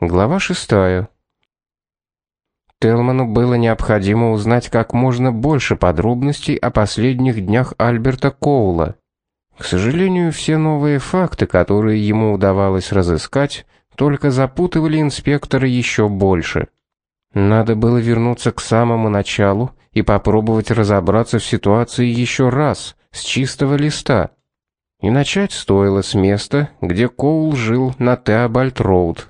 Глава шестая. Телману было необходимо узнать как можно больше подробностей о последних днях Альберта Коула. К сожалению, все новые факты, которые ему удавалось разыскать, только запутывали инспектора еще больше. Надо было вернуться к самому началу и попробовать разобраться в ситуации еще раз, с чистого листа. И начать стоило с места, где Коул жил на Теобальд-роуд.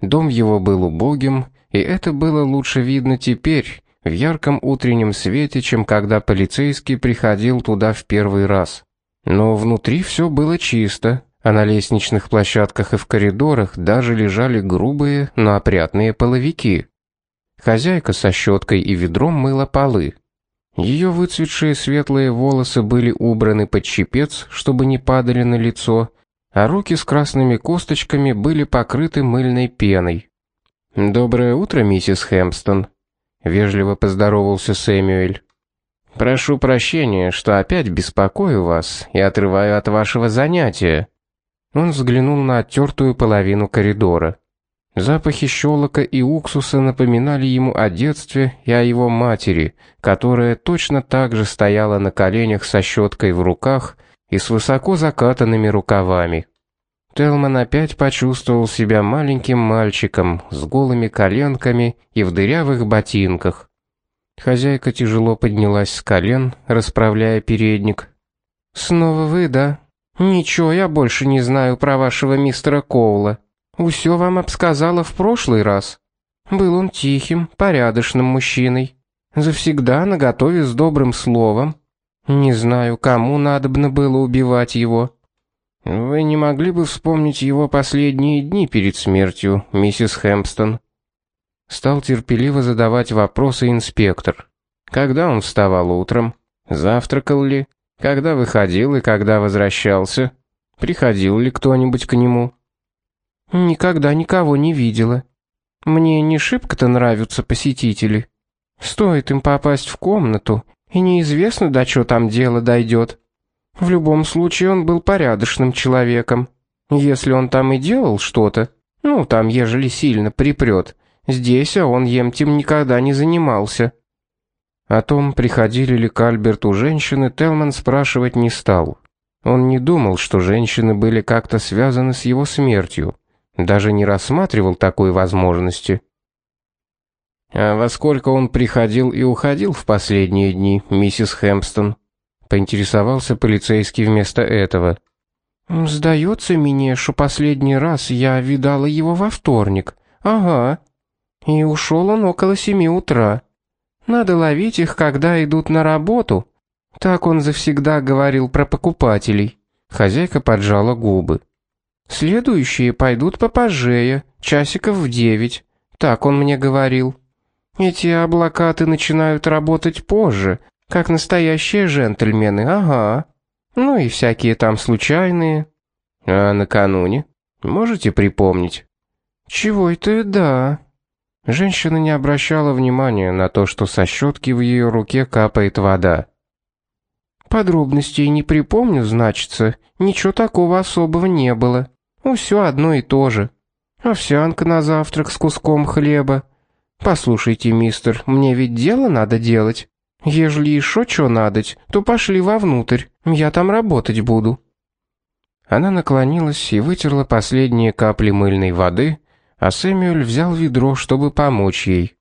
Дом его был убогим, и это было лучше видно теперь, в ярком утреннем свете, чем когда полицейский приходил туда в первый раз. Но внутри все было чисто, а на лестничных площадках и в коридорах даже лежали грубые, но опрятные половики. Хозяйка со щеткой и ведром мыла полы. Ее выцветшие светлые волосы были убраны под чепец, чтобы не падали на лицо, а руки с красными косточками были покрыты мыльной пеной. «Доброе утро, миссис Хэмпстон», — вежливо поздоровался Сэмюэль. «Прошу прощения, что опять беспокою вас и отрываю от вашего занятия». Он взглянул на оттертую половину коридора. Запахи щелока и уксуса напоминали ему о детстве и о его матери, которая точно так же стояла на коленях со щеткой в руках и с высоко закатанными рукавами. Телман опять почувствовал себя маленьким мальчиком с голыми коленками и в дырявых ботинках. Хозяйка тяжело поднялась с колен, расправляя передник. «Снова вы, да? Ничего я больше не знаю про вашего мистера Коула. Усё вам обсказала в прошлый раз. Был он тихим, порядочным мужчиной. Завсегда наготове с добрым словом. Не знаю, кому надобно было убивать его. Вы не могли бы вспомнить его последние дни перед смертью, миссис Хэмпстон? Стал терпеливо задавать вопросы инспектор. Когда он вставал утром? Завтракал ли? Когда выходил и когда возвращался? Приходил ли кто-нибудь к нему? Никогда никого не видела. Мне не шибко-то нравятся посетители. Стоит им попасть в комнату, и неизвестно, до чего там дело дойдет. В любом случае он был порядочным человеком. Если он там и делал что-то, ну, там, ежели сильно припрет, здесь а он емтем никогда не занимался. О том, приходили ли к Альберту женщины, Телман спрашивать не стал. Он не думал, что женщины были как-то связаны с его смертью. Даже не рассматривал такой возможности. А во сколько он приходил и уходил в последние дни, миссис Хэмпстон? Поинтересовался полицейский вместо этого. Сдается мне, что последний раз я видала его во вторник. Ага. И ушел он около семи утра. Надо ловить их, когда идут на работу. Так он завсегда говорил про покупателей. Хозяйка поджала губы. Следующие пойдут попозже, часиков в девять. Так он мне говорил. Эти облакаты начинают работать позже, как настоящие джентльмены, ага. Ну и всякие там случайные. А накануне? Можете припомнить? Чего это да? Женщина не обращала внимания на то, что со щетки в ее руке капает вода. Подробностей не припомню, значится. Ничего такого особого не было. Ну, все одно и то же. Овсянка на завтрак с куском хлеба, «Послушайте, мистер, мне ведь дело надо делать. Ежели еще что надоть, то пошли вовнутрь, я там работать буду». Она наклонилась и вытерла последние капли мыльной воды, а Сэмюэль взял ведро, чтобы помочь ей.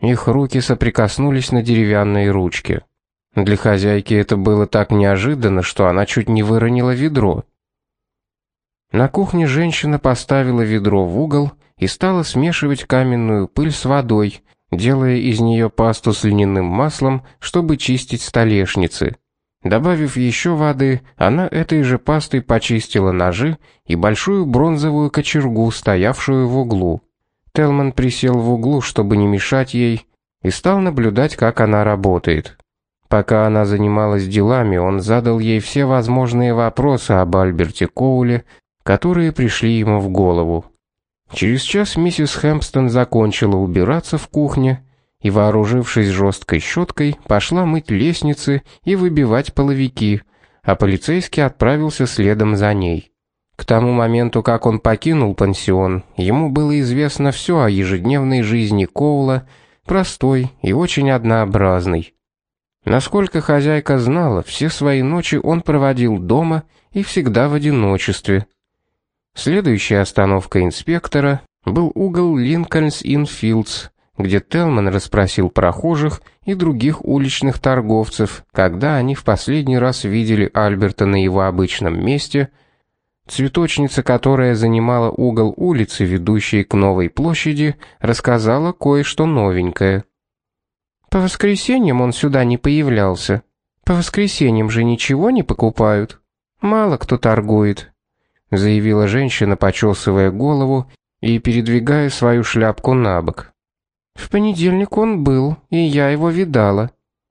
Их руки соприкоснулись на деревянной ручке. Для хозяйки это было так неожиданно, что она чуть не выронила ведро. На кухне женщина поставила ведро в угол и стала смешивать каменную пыль с водой, делая из нее пасту с льняным маслом, чтобы чистить столешницы. Добавив еще воды, она этой же пастой почистила ножи и большую бронзовую кочергу, стоявшую в углу. Телман присел в углу, чтобы не мешать ей, и стал наблюдать, как она работает. Пока она занималась делами, он задал ей все возможные вопросы об Альберте Коуле, которые пришли ему в голову. Через час миссис Хэмпстон закончила убираться в кухне и, вооружившись жесткой щеткой, пошла мыть лестницы и выбивать половики, а полицейский отправился следом за ней. К тому моменту, как он покинул пансион, ему было известно все о ежедневной жизни Коула, простой и очень однообразной. Насколько хозяйка знала, все свои ночи он проводил дома и всегда в одиночестве. Следующая остановка инспектора был угол Линкольнс-Инфилдс, где Телман расспросил прохожих и других уличных торговцев, когда они в последний раз видели Альберта на его обычном месте. Цветочница, которая занимала угол улицы, ведущей к новой площади, рассказала кое-что новенькое. По воскресеньям он сюда не появлялся. По воскресеньям же ничего не покупают. Мало кто торгует, заявила женщина, почесывая голову и передвигая свою шляпку на бок. В понедельник он был, и я его видала.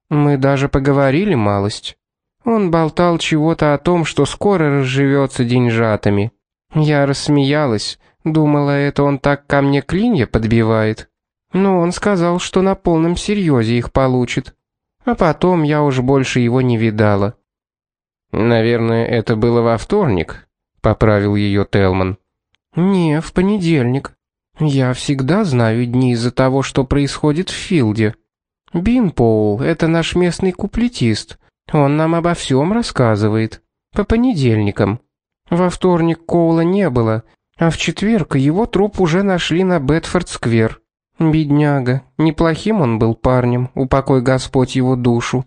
Мы даже поговорили малость. Он болтал чего-то о том, что скоро разживется деньжатами. Я рассмеялась, думала, это он так ко мне клинья подбивает. Но он сказал, что на полном серьезе их получит. А потом я уж больше его не видала. Наверное, это было во вторник, поправил ее Телман. Не, в понедельник. Я всегда знаю дни из-за того, что происходит в Филде. Бин Поул — это наш местный куплетист. Он нам обо всем рассказывает. По понедельникам. Во вторник Коула не было, а в четверг его труп уже нашли на Бетфорд-сквер. Бедняга, неплохим он был парнем, упокой Господь его душу.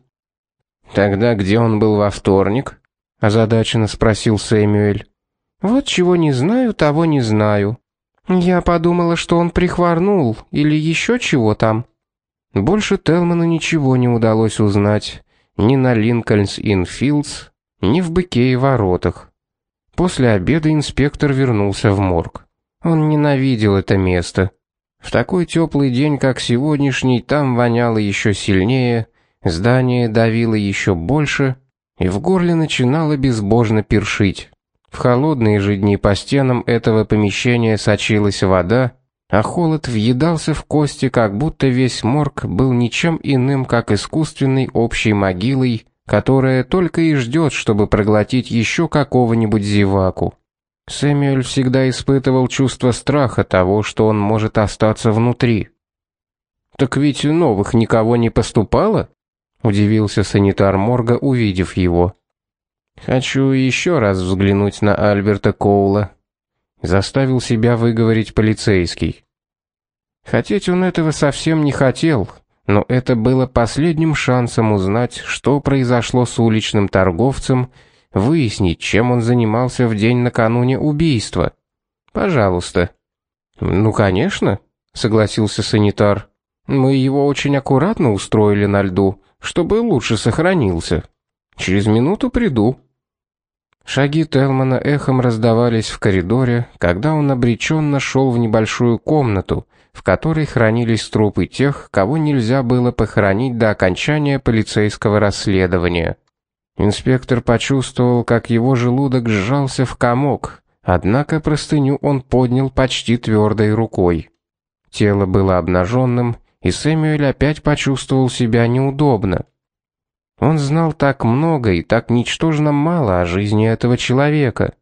Тогда где он был во вторник? озадаченно спросил Сэмюэль. Вот чего не знаю, того не знаю. Я подумала, что он прихворнул или еще чего там. Больше Телману ничего не удалось узнать ни на Линкольнс-Инфилдс, ни в Быке и воротах. После обеда инспектор вернулся в морг. Он ненавидел это место. В такой теплый день, как сегодняшний, там воняло еще сильнее, здание давило еще больше, и в горле начинало безбожно першить. В холодные же дни по стенам этого помещения сочилась вода, а холод въедался в кости, как будто весь морг был ничем иным, как искусственной общей могилой, которая только и ждет, чтобы проглотить еще какого-нибудь зеваку. Сэмюэль всегда испытывал чувство страха того, что он может остаться внутри. Так ведь новых никого не поступало? удивился санитар морга, увидев его. Хочу еще раз взглянуть на Альберта Коула, заставил себя выговорить полицейский. Хотеть он этого совсем не хотел, но это было последним шансом узнать, что произошло с уличным торговцем, выяснить, чем он занимался в день накануне убийства. Пожалуйста. Ну, конечно, согласился санитар. Мы его очень аккуратно устроили на льду, чтобы лучше сохранился. Через минуту приду. Шаги Телмана эхом раздавались в коридоре, когда он обреченно шел в небольшую комнату, в которой хранились трупы тех, кого нельзя было похоронить до окончания полицейского расследования. Инспектор почувствовал, как его желудок сжался в комок, однако простыню он поднял почти твердой рукой. Тело было обнаженным, и Сэмюэль опять почувствовал себя неудобно. Он знал так много и так ничтожно мало о жизни этого человека.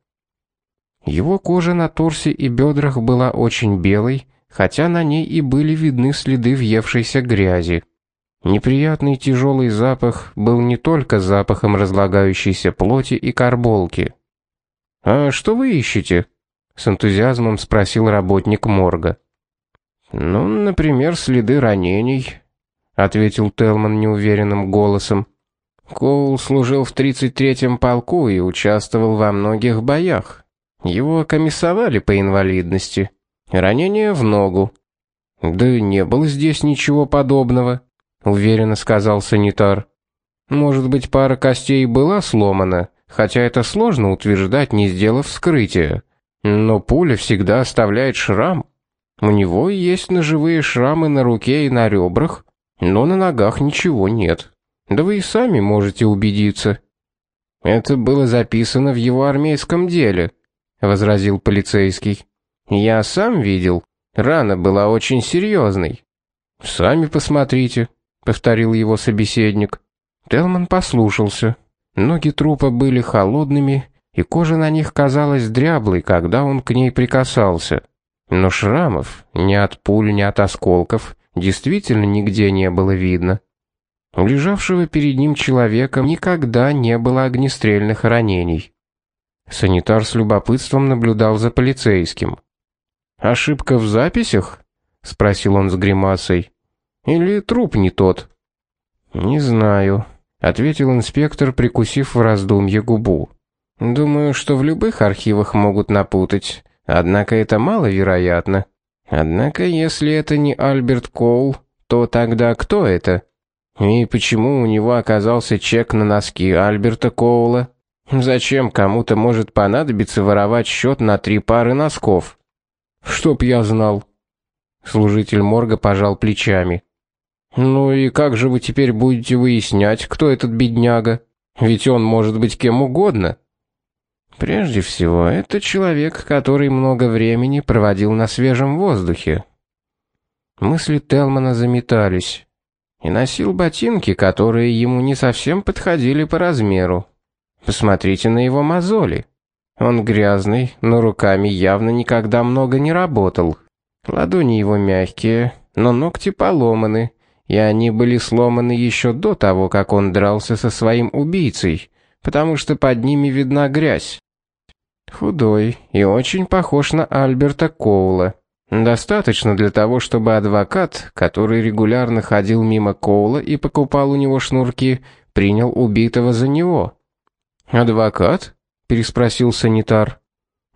Его кожа на торсе и бедрах была очень белой, хотя на ней и были видны следы въевшейся грязи. Неприятный тяжелый запах был не только запахом разлагающейся плоти и карболки. «А что вы ищете?» — с энтузиазмом спросил работник морга. «Ну, например, следы ранений», — ответил Телман неуверенным голосом. Коул служил в 33-м полку и участвовал во многих боях. Его комиссовали по инвалидности. Ранение в ногу. Да не было здесь ничего подобного, уверенно сказал санитар. Может быть, пара костей была сломана, хотя это сложно утверждать, не сделав вскрытия. Но пуля всегда оставляет шрам. У него есть ножевые шрамы на руке и на ребрах, но на ногах ничего нет. Да вы и сами можете убедиться. Это было записано в его армейском деле, возразил полицейский. Я сам видел. Рана была очень серьезной. Сами посмотрите, повторил его собеседник. Телман послушался. Ноги трупа были холодными, и кожа на них казалась дряблой, когда он к ней прикасался. Но шрамов, ни от пуль, ни от осколков, действительно нигде не было видно. У лежавшего перед ним человека никогда не было огнестрельных ранений. Санитар с любопытством наблюдал за полицейским. «Ошибка в записях?» — спросил он с гримасой. «Или труп не тот?» «Не знаю», — ответил инспектор, прикусив в раздумье губу. «Думаю, что в любых архивах могут напутать, однако это маловероятно. Однако, если это не Альберт Коул, то тогда кто это?» И почему у него оказался чек на носки Альберта Коула? Зачем кому-то может понадобиться воровать счет на три пары носков? Чтоб я знал. Служитель морга пожал плечами. Ну и как же вы теперь будете выяснять, кто этот бедняга? Ведь он может быть кем угодно. Прежде всего, это человек, который много времени проводил на свежем воздухе. Мысли Телмана заметались и носил ботинки, которые ему не совсем подходили по размеру. Посмотрите на его мозоли. Он грязный, но руками явно никогда много не работал. Ладони его мягкие, но ногти поломаны, и они были сломаны еще до того, как он дрался со своим убийцей, потому что под ними видна грязь. Худой и очень похож на Альберта Коула. Достаточно для того, чтобы адвокат, который регулярно ходил мимо Коула и покупал у него шнурки, принял убитого за него. Адвокат? переспросил санитар.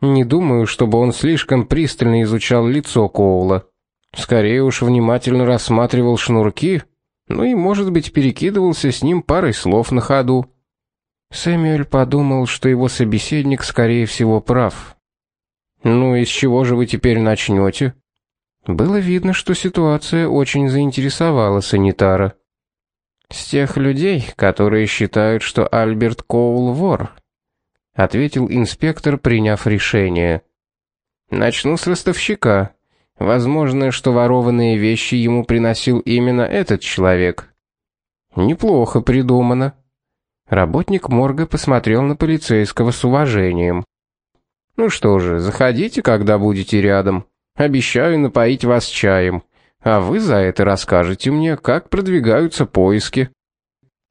Не думаю, чтобы он слишком пристально изучал лицо Коула. Скорее уж внимательно рассматривал шнурки, ну и, может быть, перекидывался с ним парой слов на ходу. Сэмюэль подумал, что его собеседник скорее всего прав. Ну и с чего же вы теперь начнете? Было видно, что ситуация очень заинтересовала санитара. С тех людей, которые считают, что Альберт Коул вор, ответил инспектор, приняв решение. Начну с ростовщика. Возможно, что ворованные вещи ему приносил именно этот человек. Неплохо придумано. Работник морга посмотрел на полицейского с уважением. Ну что же, заходите, когда будете рядом. Обещаю напоить вас чаем, а вы за это расскажете мне, как продвигаются поиски.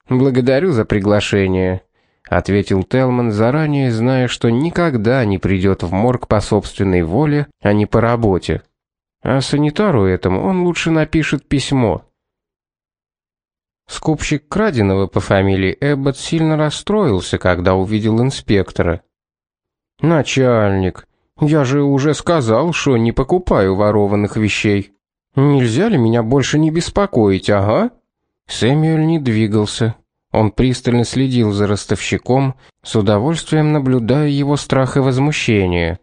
Благодарю за приглашение, ответил Телман, заранее зная, что никогда не придет в морг по собственной воле, а не по работе. А санитару этому он лучше напишет письмо. Скупщик краденого по фамилии Эббот сильно расстроился, когда увидел инспектора. Начальник, я же уже сказал, что не покупаю ворованных вещей. Нельзя ли меня больше не беспокоить, ага? Сэмюэль не двигался. Он пристально следил за ростовщиком, с удовольствием наблюдая его страх и возмущение.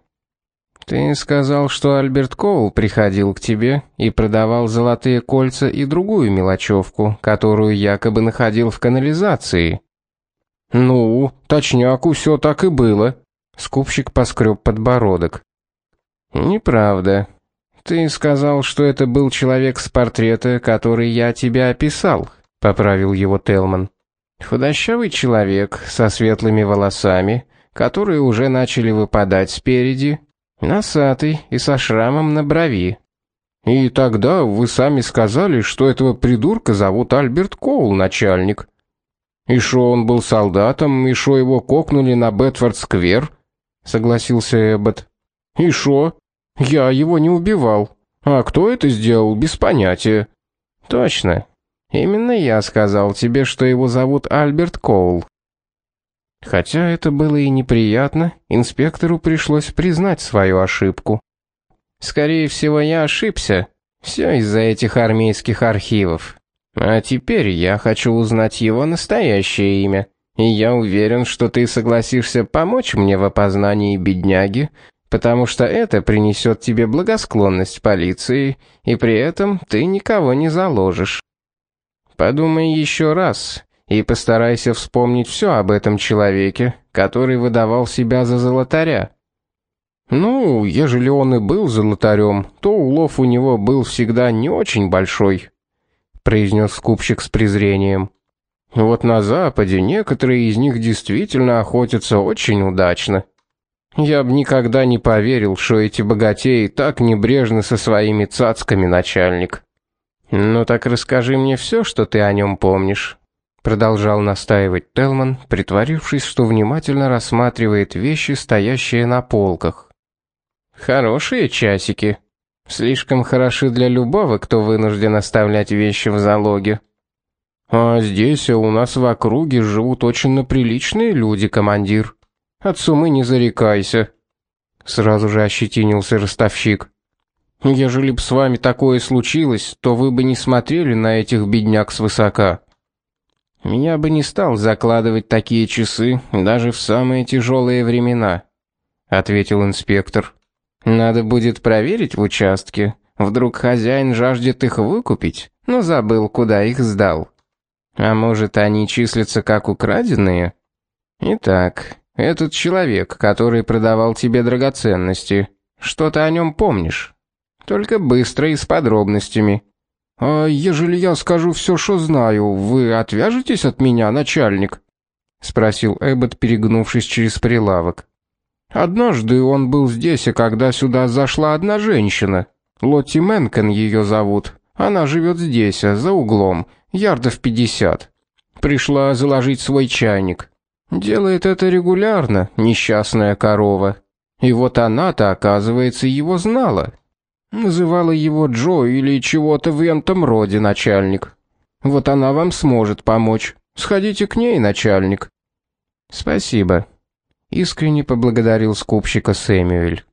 Ты сказал, что Альберт Коул приходил к тебе и продавал золотые кольца и другую мелочевку, которую якобы находил в канализации. Ну, точняк, все так и было. Скупщик поскреб подбородок. Неправда. Ты сказал, что это был человек с портрета, который я тебе описал, поправил его Телман. Худощавый человек со светлыми волосами, которые уже начали выпадать спереди, носатый и со шрамом на брови. И тогда вы сами сказали, что этого придурка зовут Альберт Коул, начальник. И что он был солдатом, и что его кокнули на Бетфорд-сквер, согласился Эббот. И что? Я его не убивал. А кто это сделал, без понятия. Точно. Именно я сказал тебе, что его зовут Альберт Коул. Хотя это было и неприятно, инспектору пришлось признать свою ошибку. Скорее всего, я ошибся. Все из-за этих армейских архивов. А теперь я хочу узнать его настоящее имя. И я уверен, что ты согласишься помочь мне в опознании бедняги, потому что это принесет тебе благосклонность полиции, и при этом ты никого не заложишь. Подумай еще раз и постарайся вспомнить все об этом человеке, который выдавал себя за золотаря. Ну, ежели он и был золотарем, то улов у него был всегда не очень большой, произнес скупщик с презрением. Вот на западе некоторые из них действительно охотятся очень удачно. Я бы никогда не поверил, что эти богатеи так небрежны со своими цацками, начальник. Ну так расскажи мне все, что ты о нем помнишь, продолжал настаивать Телман, притворившись, что внимательно рассматривает вещи, стоящие на полках. Хорошие часики. Слишком хороши для любого, кто вынужден оставлять вещи в залоге. А здесь у нас в округе живут очень приличные люди, командир. От сумы не зарекайся. Сразу же ощетинился ростовщик. Ежели б с вами такое случилось, то вы бы не смотрели на этих бедняк свысока. Меня бы не стал закладывать такие часы даже в самые тяжелые времена, ответил инспектор. Надо будет проверить в участке. Вдруг хозяин жаждет их выкупить, но забыл, куда их сдал. А может, они числятся как украденные? Итак, этот человек, который продавал тебе драгоценности, что ты о нем помнишь? Только быстро и с подробностями. А ежели я скажу все, что знаю, вы отвяжетесь от меня, начальник? спросил Эббот, перегнувшись через прилавок. Однажды он был здесь, и когда сюда зашла одна женщина. Лотти Менкен ее зовут. Она живет здесь, за углом, ярдов пятьдесят. Пришла заложить свой чайник. Делает это регулярно, несчастная корова. И вот она-то, оказывается, его знала. Называла его Джо или чего-то в этом роде, начальник. Вот она вам сможет помочь. Сходите к ней, начальник. Спасибо. Искренне поблагодарил скупщика Сэмюэль.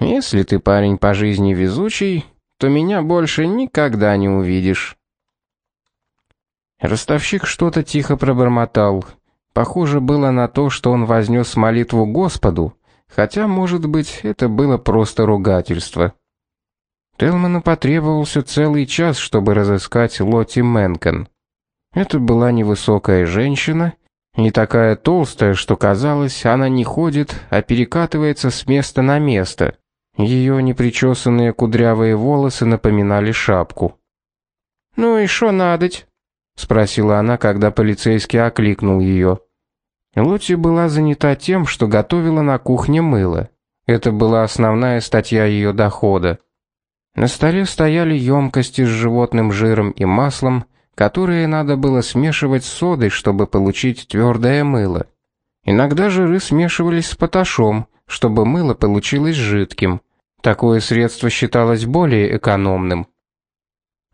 Если ты парень по жизни везучий, то меня больше никогда не увидишь. Ростовщик что-то тихо пробормотал, Похоже было на то, что он вознес молитву Господу, хотя, может быть, это было просто ругательство. Телману потребовался целый час, чтобы разыскать Лотти Менкен. Это была невысокая женщина, не такая толстая, что казалось, она не ходит, а перекатывается с места на место. Ее непричесанные кудрявые волосы напоминали шапку. «Ну и что надоть?» — спросила она, когда полицейский окликнул ее. Лотти была занята тем, что готовила на кухне мыло. Это была основная статья ее дохода. На столе стояли емкости с животным жиром и маслом, которые надо было смешивать с содой, чтобы получить твердое мыло. Иногда жиры смешивались с поташом, чтобы мыло получилось жидким. Такое средство считалось более экономным.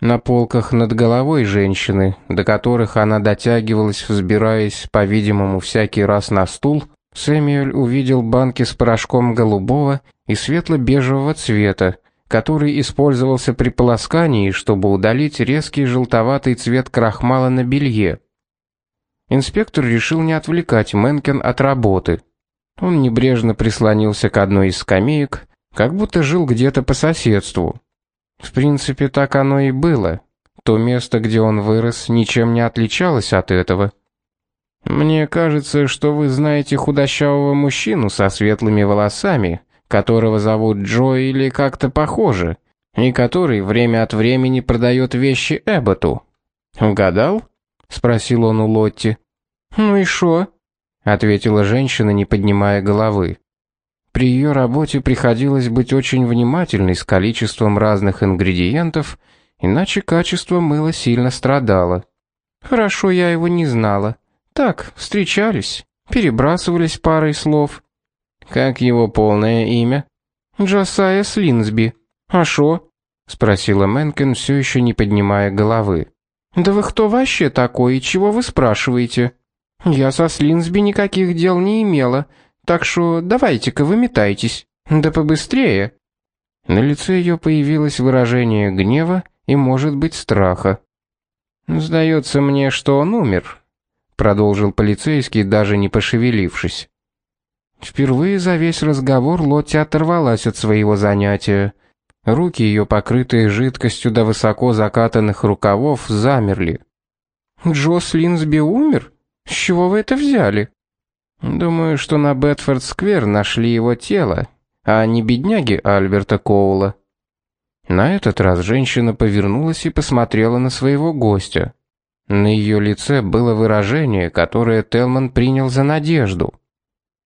На полках над головой женщины, до которых она дотягивалась, взбираясь, по-видимому, всякий раз на стул, Сэмюэль увидел банки с порошком голубого и светло-бежевого цвета, который использовался при полоскании, чтобы удалить резкий желтоватый цвет крахмала на белье. Инспектор решил не отвлекать Менкен от работы. Он небрежно прислонился к одной из скамеек, как будто жил где-то по соседству. В принципе, так оно и было. То место, где он вырос, ничем не отличалось от этого. Мне кажется, что вы знаете худощавого мужчину со светлыми волосами, которого зовут Джо или как-то похоже, и который время от времени продает вещи Эбботу. Угадал? спросил он у Лотти. Ну и что? ответила женщина, не поднимая головы. При ее работе приходилось быть очень внимательной с количеством разных ингредиентов, иначе качество мыла сильно страдало. Хорошо, я его не знала. Так, встречались, перебрасывались парой слов. Как его полное имя? Джасая Слинсби. А шо? спросила Менкен, все еще не поднимая головы. Да вы кто вообще такой и чего вы спрашиваете? Я со Слинсби никаких дел не имела, так что давайте-ка выметайтесь. Да побыстрее. На лице ее появилось выражение гнева и, может быть, страха. Сдается мне, что он умер, продолжил полицейский, даже не пошевелившись. Впервые за весь разговор Лотти оторвалась от своего занятия. Руки ее, покрытые жидкостью до высоко закатанных рукавов, замерли. Джо Слинсби умер? С чего вы это взяли? Думаю, что на Бетфорд-сквер нашли его тело, а не бедняги Альберта Коула. На этот раз женщина повернулась и посмотрела на своего гостя. На ее лице было выражение, которое Телман принял за надежду.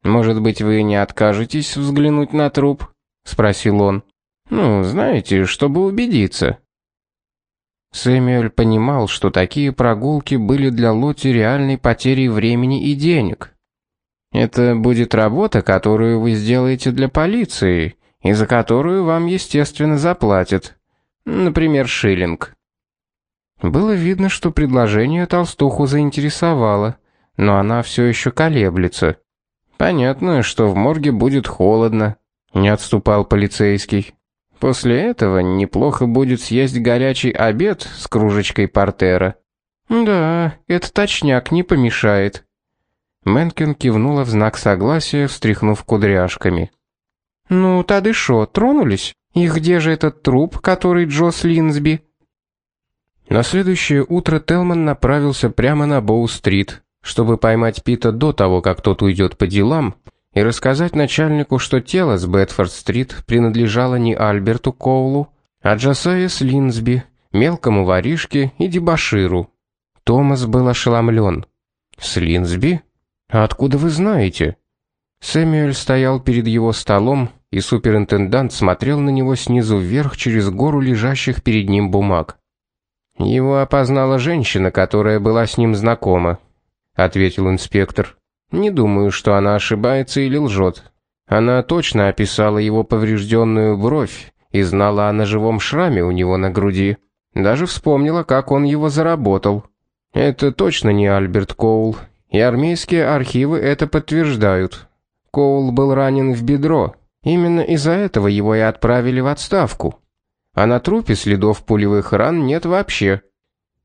«Может быть, вы не откажетесь взглянуть на труп?» — спросил он. «Ну, знаете, чтобы убедиться». Сэмюэль понимал, что такие прогулки были для Лоти реальной потерей времени и денег. «Это будет работа, которую вы сделаете для полиции, и за которую вам, естественно, заплатят. Например, шиллинг». Было видно, что предложение толстуху заинтересовало, но она все еще колеблется. Понятно, что в морге будет холодно, не отступал полицейский. После этого неплохо будет съесть горячий обед с кружечкой портера. Да, это точняк не помешает. Менкин кивнула в знак согласия, встряхнув кудряшками. Ну, тады шо, тронулись? И где же этот труп, который Джос Линсби? На следующее утро Телман направился прямо на Боу-стрит, чтобы поймать Пита до того, как тот уйдет по делам, и рассказать начальнику, что тело с Бетфорд-стрит принадлежало не Альберту Коулу, а Джасае Слинсби, мелкому воришке и дебоширу. Томас был ошеломлен. «Слинсби? А откуда вы знаете?» Сэмюэль стоял перед его столом, и суперинтендант смотрел на него снизу вверх через гору лежащих перед ним бумаг. Его опознала женщина, которая была с ним знакома, ответил инспектор. Не думаю, что она ошибается или лжет. Она точно описала его поврежденную бровь и знала о ножевом шраме у него на груди. Даже вспомнила, как он его заработал. Это точно не Альберт Коул, и армейские архивы это подтверждают. Коул был ранен в бедро. Именно из-за этого его и отправили в отставку а на трупе следов пулевых ран нет вообще.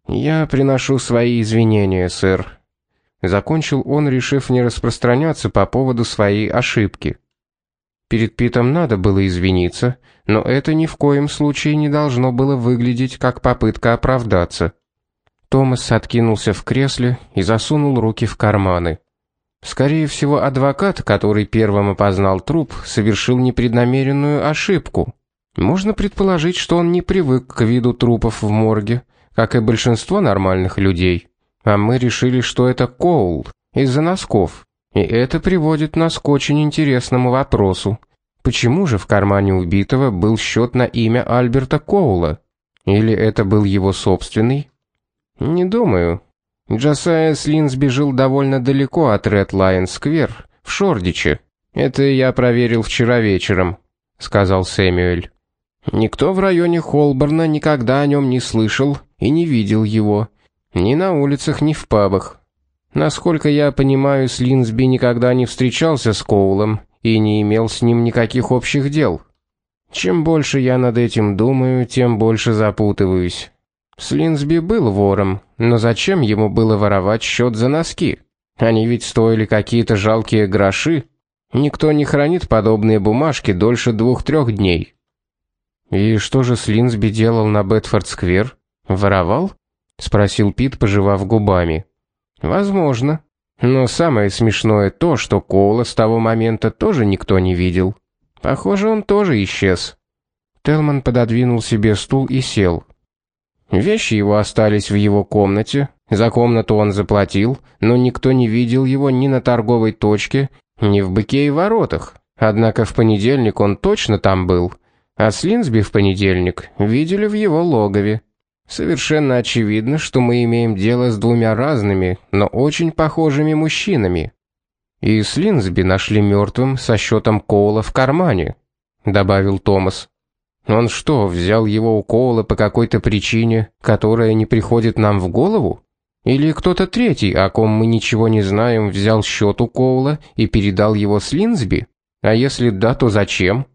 Я приношу свои извинения, сэр. Закончил он, решив не распространяться по поводу своей ошибки. Перед Питом надо было извиниться, но это ни в коем случае не должно было выглядеть как попытка оправдаться. Томас откинулся в кресле и засунул руки в карманы. Скорее всего, адвокат, который первым опознал труп, совершил непреднамеренную ошибку. Можно предположить, что он не привык к виду трупов в морге, как и большинство нормальных людей. А мы решили, что это Коул из-за носков. И это приводит нас к очень интересному вопросу. Почему же в кармане убитого был счет на имя Альберта Коула? Или это был его собственный? Не думаю. Джасая Слин сбежал довольно далеко от Ред Лайон Сквер, в Шордиче. Это я проверил вчера вечером, сказал Сэмюэль. Никто в районе Холборна никогда о нем не слышал и не видел его, ни на улицах, ни в пабах. Насколько я понимаю, Слинсби никогда не встречался с Коулом и не имел с ним никаких общих дел. Чем больше я над этим думаю, тем больше запутываюсь. Слинсби был вором, но зачем ему было воровать счет за носки? Они ведь стоили какие-то жалкие гроши. Никто не хранит подобные бумажки дольше двух-трех дней. «И что же Слинсби делал на Бетфорд-сквер? Воровал?» — спросил Пит, пожевав губами. «Возможно. Но самое смешное то, что Коула с того момента тоже никто не видел. Похоже, он тоже исчез». Телман пододвинул себе стул и сел. Вещи его остались в его комнате. За комнату он заплатил, но никто не видел его ни на торговой точке, ни в быке и воротах. Однако в понедельник он точно там был — а Слинсби в понедельник видели в его логове. Совершенно очевидно, что мы имеем дело с двумя разными, но очень похожими мужчинами. И Слинсби нашли мертвым со счетом Коула в кармане, добавил Томас. Он что, взял его у Коула по какой-то причине, которая не приходит нам в голову? Или кто-то третий, о ком мы ничего не знаем, взял счет у Коула и передал его Слинсби? А если да, то зачем?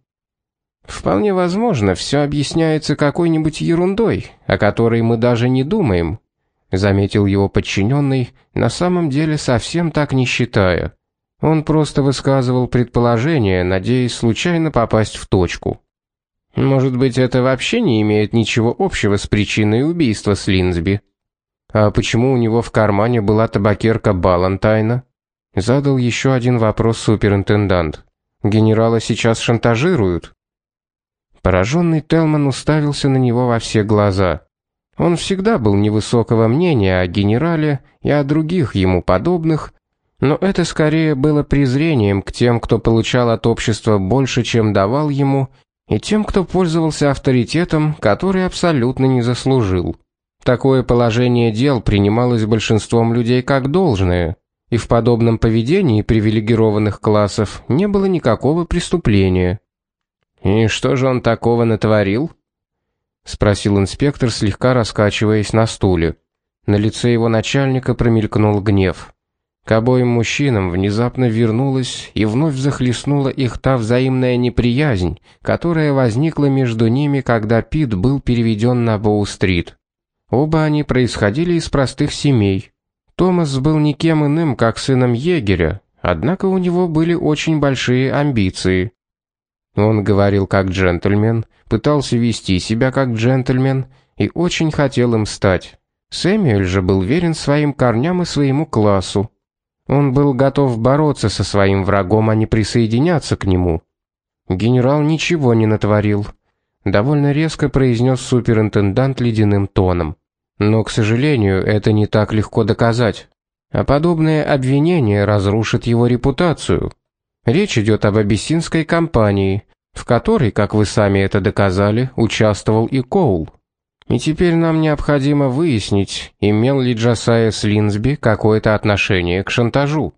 Вполне возможно, все объясняется какой-нибудь ерундой, о которой мы даже не думаем, заметил его подчиненный, на самом деле совсем так не считая. Он просто высказывал предположение, надеясь случайно попасть в точку. Может быть, это вообще не имеет ничего общего с причиной убийства Слинсби? А почему у него в кармане была табакерка Балантайна? Задал еще один вопрос суперинтендант. Генерала сейчас шантажируют. Пораженный Телман уставился на него во все глаза. Он всегда был невысокого мнения о генерале и о других ему подобных, но это скорее было презрением к тем, кто получал от общества больше, чем давал ему, и тем, кто пользовался авторитетом, который абсолютно не заслужил. Такое положение дел принималось большинством людей как должное, и в подобном поведении привилегированных классов не было никакого преступления. И что же он такого натворил? спросил инспектор, слегка раскачиваясь на стуле. На лице его начальника промелькнул гнев. К обоим мужчинам внезапно вернулась и вновь захлестнула их та взаимная неприязнь, которая возникла между ними, когда Пит был переведен на Боу-стрит. Оба они происходили из простых семей. Томас был никем иным, как сыном егеря, однако у него были очень большие амбиции. Он говорил как джентльмен, пытался вести себя как джентльмен и очень хотел им стать. Сэмюэль же был верен своим корням и своему классу. Он был готов бороться со своим врагом, а не присоединяться к нему. Генерал ничего не натворил, довольно резко произнес суперинтендант ледяным тоном. Но, к сожалению, это не так легко доказать. А подобное обвинение разрушит его репутацию. Речь идет об абиссинской кампании, в которой, как вы сами это доказали, участвовал и Коул. И теперь нам необходимо выяснить, имел ли Джасая Слинсби какое-то отношение к шантажу.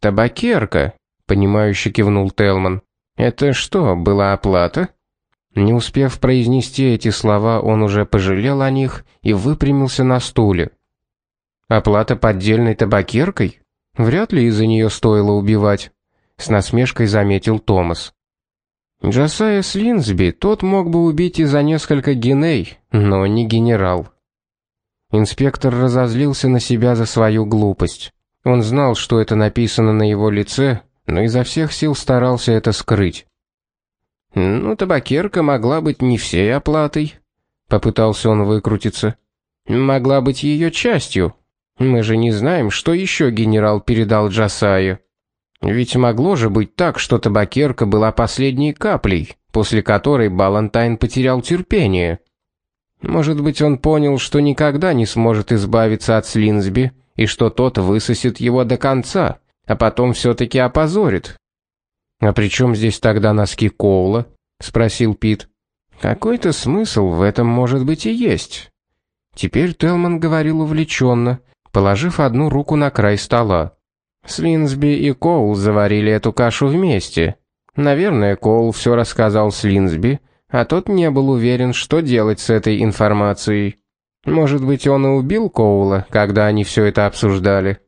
Табакерка, понимающе кивнул Телман. Это что, была оплата? Не успев произнести эти слова, он уже пожалел о них и выпрямился на стуле. Оплата поддельной табакеркой? Вряд ли из-за нее стоило убивать с насмешкой заметил Томас. Джасая Слинсби тот мог бы убить и за несколько геней, но не генерал. Инспектор разозлился на себя за свою глупость. Он знал, что это написано на его лице, но изо всех сил старался это скрыть. Ну, табакерка могла быть не всей оплатой, попытался он выкрутиться. Могла быть ее частью. Мы же не знаем, что еще генерал передал Джасаю. Ведь могло же быть так, что табакерка была последней каплей, после которой Балантайн потерял терпение. Может быть, он понял, что никогда не сможет избавиться от Слинсби, и что тот высосет его до конца, а потом все таки опозорит. А при чем здесь тогда носки Коула? спросил Пит. Какой-то смысл в этом может быть и есть. Теперь Телман говорил увлеченно, положив одну руку на край стола. Слинсби и Коул заварили эту кашу вместе. Наверное, Коул все рассказал Слинсби, а тот не был уверен, что делать с этой информацией. Может быть, он и убил Коула, когда они все это обсуждали.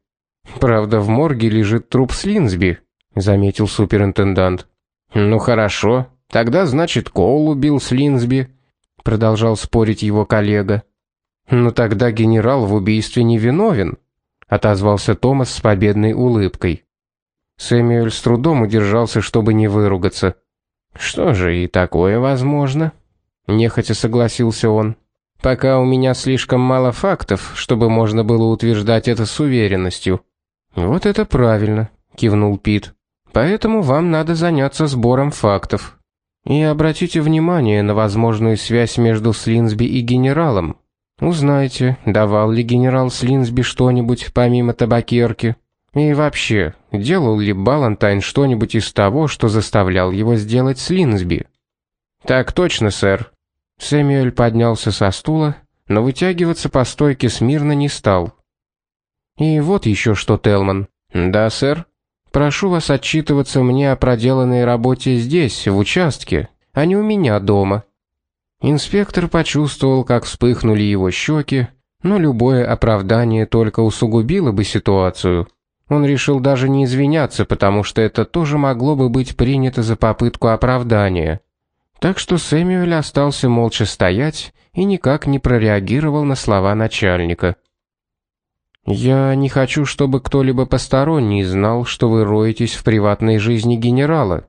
Правда, в морге лежит труп Слинсби, заметил суперинтендант. Ну хорошо, тогда значит Коул убил Слинсби, продолжал спорить его коллега. Но тогда генерал в убийстве не виновен отозвался Томас с победной улыбкой. Сэмюэль с трудом удержался, чтобы не выругаться. Что же, и такое возможно, нехотя согласился он. Пока у меня слишком мало фактов, чтобы можно было утверждать это с уверенностью. Вот это правильно, кивнул Пит. Поэтому вам надо заняться сбором фактов. И обратите внимание на возможную связь между Слинсби и генералом. Узнайте, давал ли генерал Слинсби что-нибудь помимо табакерки. И вообще, делал ли Балантайн что-нибудь из того, что заставлял его сделать Слинсби? Так точно, сэр. Сэмюэль поднялся со стула, но вытягиваться по стойке смирно не стал. И вот еще что, Телман. Да, сэр. Прошу вас отчитываться мне о проделанной работе здесь, в участке, а не у меня дома. Инспектор почувствовал, как вспыхнули его щеки, но любое оправдание только усугубило бы ситуацию. Он решил даже не извиняться, потому что это тоже могло бы быть принято за попытку оправдания. Так что Сэмюэль остался молча стоять и никак не прореагировал на слова начальника. Я не хочу, чтобы кто-либо посторонний знал, что вы роетесь в приватной жизни генерала,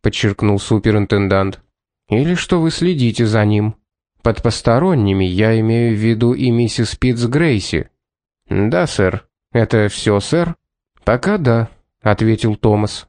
подчеркнул суперинтендант. Или что вы следите за ним. Под посторонними я имею в виду и миссис Питц Грейси. Да, сэр. Это все, сэр? Пока да, ответил Томас.